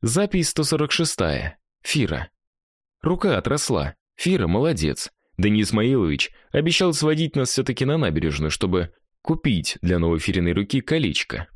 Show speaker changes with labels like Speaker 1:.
Speaker 1: Запись 146. Фира. Рука отросла. Фира молодец. Денис Маилович обещал сводить нас все таки на набережную, чтобы купить для новой фириной руки колечко.